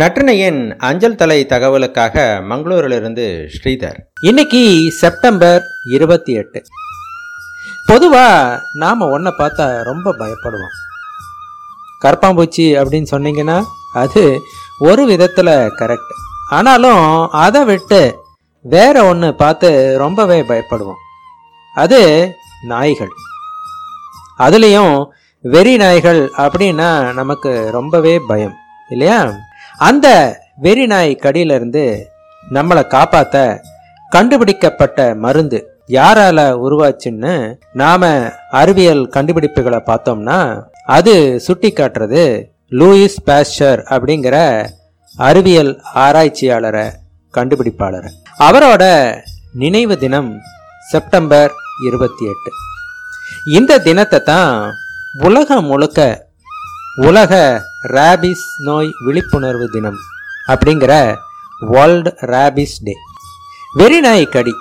நற்றினையின் அஞ்சல் தலை தகவலுக்காக மங்களூரிலிருந்து ஸ்ரீதர். இன்னைக்கு செப்டம்பர் இருபத்தி எட்டு. பொதுவா நாம ஒன்றை பார்த்தா ரொம்ப பயப்படுவோம். கரப்பாம்பூச்சி அப்படின்னு சொன்னீங்கன்னா அது ஒரு விதத்துல கரெக்ட் ஆனாலும் அதை விட்டு வேற ஒன்று பார்த்து ரொம்பவே பயப்படுவோம். அது நாய்கள். அதுலேயும் வெறி நாய்கள் அப்படின்னா நமக்கு ரொம்பவே பயம் இல்லையா? அந்த வெறி நாய் கடியிலிருந்து நம்மளை காப்பாத்த கண்டுபிடிக்கப்பட்ட மருந்து யாரால உருவாச்சுன்னு நாம அறிவியல் கண்டுபிடிப்புகளை பார்த்தோம்னா அது சுட்டி காட்டுறது லூயிஸ் பேஸ்டர் அப்படிங்கிற அறிவியல் ஆராய்ச்சியாளரை கண்டுபிடிப்பாளர். அவரோட நினைவு தினம் செப்டம்பர் இருபத்தி எட்டு. இந்த தினத்தை தான் உலகம் முழுக்க உலக ரேபிஸ் நோய் விழிப்புணர்வு தினம் அப்படிங்கிற வேர்ல்டு ரேபிஸ் டே வெறிநாய் கடி.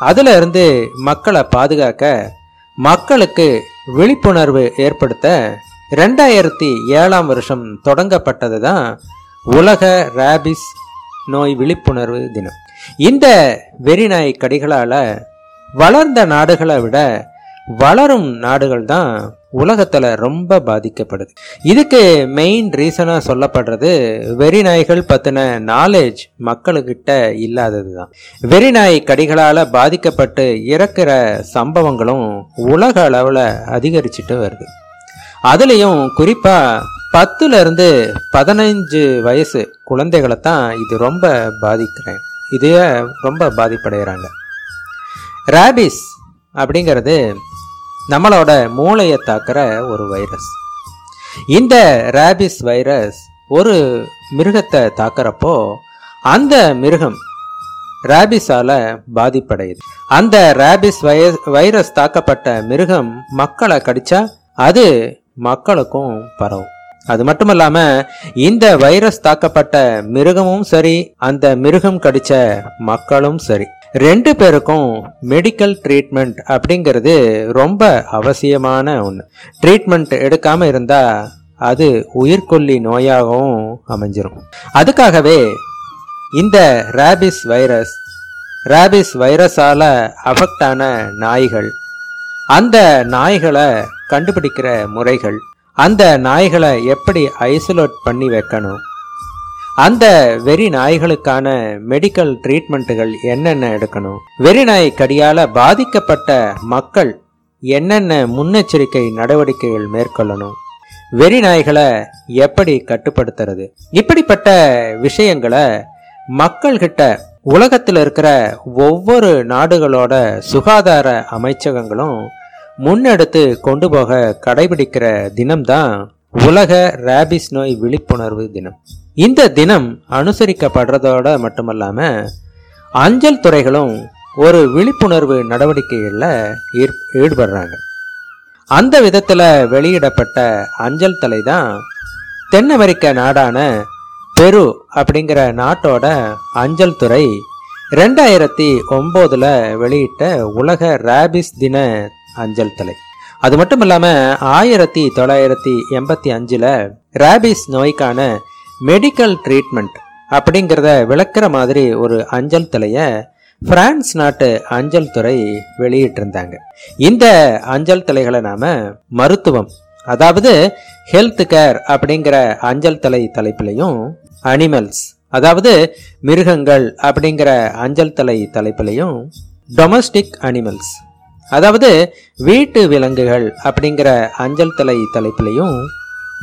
அதுல இருந்து மக்களை பாதுகாக்க மக்களுக்கு விழிப்புணர்வு ஏற்படுத்த ரெண்டாயிரத்தி ஏழாம் வருஷம் தொடங்கப்பட்டது தான் உலக ரேபிஸ் நோய் விழிப்புணர்வு தினம். இந்த வெறிநாய் கடிகளால் வளர்ந்த நாடுகளை விட வளரும் நாடுகள் தான் உலகத்துல ரொம்ப பாதிக்கப்படுது. இதுக்கு மெயின் ரீசனா சொல்லப்படுறது வெறி நாய்கள் பத்தின நாலேஜ் மக்களுக்கிட்ட இல்லாதது தான் வெறி நாய் கடிகளால பாதிக்கப்பட்டு இறக்குற சம்பவங்களும் உலக அளவுல அதிகரிச்சுட்டு வருது. அதுலேயும் குறிப்பா பத்துல இருந்து பதினைஞ்சு வயசு குழந்தைகளை தான் இது ரொம்ப பாதிக்கிறேன். இதே ரொம்ப பாதிப்படைகிறாங்க ரேபிஸ் அப்படிங்கிறது நம்மளோட மூளையை தாக்குற ஒரு வைரஸ் இந்த ரேபிஸ் வைரஸ் ஒரு மிருகத்தை தாக்குறப்போ அந்த மிருகம் ரேபிஸால பாதிப்படையுது. அந்த ரேபிஸ் வைரஸ் தாக்கப்பட்ட மிருகம் மக்களை கடிச்சா அது மக்களுக்கும் பரவும். அது மட்டும் இல்லாம இந்த வைரஸ் தாக்கப்பட்ட மிருகமும் சரி அந்த மிருகம் கடிச்ச மக்களும் சரி. ரெண்டு பேருக்கும் மெடிக்கல் ட்ரீட்மெண்ட் அப்படிங்கிறது ரொம்ப அவசியமான ஒன்று ட்ரீட்மெண்ட் எடுக்காம இருந்தா அது உயிர்கொல்லி நோயாகவும் அமைஞ்சிரும். அதுக்காகவே இந்த ரேபிஸ் வைரஸ் ரேபிஸ் வைரஸால அஃபெக்ட் ஆன நாய்கள் அந்த நாய்களை கண்டுபிடிக்கிற முறைகள் அந்த நாய்களை எப்படி ஐசோலேட் பண்ணி வைக்கணும்? அந்த வெறி நாய்களுக்கான மெடிக்கல் ட்ரீட்மெண்ட்டுகள் என்னென்ன எடுக்கணும்? வெறி நாய் கடியால் பாதிக்கப்பட்ட மக்கள் என்னென்ன முன்னெச்சரிக்கை நடவடிக்கைகள் மேற்கொள்ளணும்? வெறி நாய்களை எப்படி கட்டுப்படுத்துறது? இப்படிப்பட்ட விஷயங்களை மக்கள்கிட்ட உலகத்தில் இருக்கிற ஒவ்வொரு நாடுகளோட சுகாதார அமைச்சகங்களும் முன்னெடுத்து கொண்டு போக கடைபிடிக்கிற தினம்தான் உலக ரேபிஸ் நோய் விழிப்புணர்வு தினம். இந்த தினம் அனுசரிக்கப்படுறதோட மட்டுமல்லாம அஞ்சல் துறைகளும் ஒரு விழிப்புணர்வு நடவடிக்கைகளில் ஈடுபடுறாங்க. அந்த விதத்தில் வெளியிடப்பட்ட அஞ்சல் தலை தான் தென் அமெரிக்க நாடான பெரு அப்படிங்கிற நாட்டோட அஞ்சல் துறை ரெண்டாயிரத்தி ஒம்போதில் வெளியிட்ட உலக ரேபிஸ் தின அஞ்சல் தலை. அது மட்டும் இல்லாமல் ஆயிரத்தி தொள்ளாயிரத்தி எண்பத்தி அஞ்சில் ரேபிஸ் நோய்க்கான மெடிக்கல் ட்ரீட்மெண்ட் அப்படிங்கிறத விளக்குற மாதிரி ஒரு அஞ்சல் தலையை பிரான்ஸ் நாட்டு அஞ்சல் துறை வெளியிட்டிருந்தாங்க. இந்த அஞ்சல் தலைகளை நாம மருத்துவம் அதாவது ஹெல்த் கேர் அப்படிங்கிற அஞ்சல் தலை தலைப்பிலையும் அனிமல்ஸ் அதாவது மிருகங்கள் அப்படிங்கிற அஞ்சல் தலை தலைப்பிலையும் டொமஸ்டிக் அனிமல்ஸ் அதாவது வீட்டு விலங்குகள் அப்படிங்கிற அஞ்சல் தலை தலைப்பிலையும்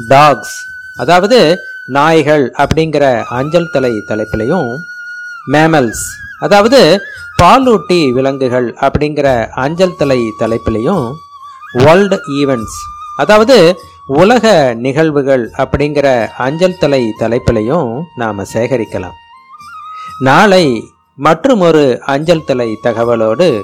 டாக்ஸ் அதாவது நாய்கள் அப்படிங்கிற அஞ்சல் தலை தலைப்பிலையும் மேமல்ஸ் அதாவது பாலூட்டி விலங்குகள் அப்படிங்கிற அஞ்சல் தலை தலைப்பிலையும் வேர்ல்டு ஈவெண்ட்ஸ் அதாவது உலக நிகழ்வுகள் அப்படிங்கிற அஞ்சல் தலை தலைப்பிலையும் நாம் சேகரிக்கலாம். நாளை மற்றும் ஒரு அஞ்சல் தலை தகவலோடு